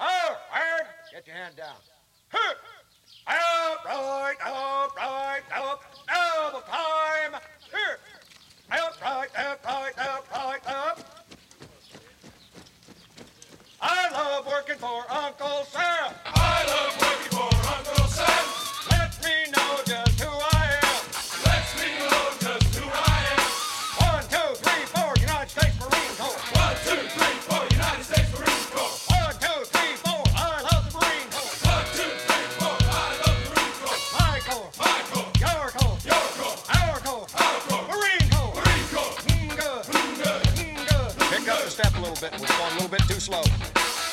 Oh, Aaron, get your hand down. Up, right, up, right, up, double time. Here. Up, right, up, right, up, right, up. I love working for Uncle Sam. bit was going a little bit too slow.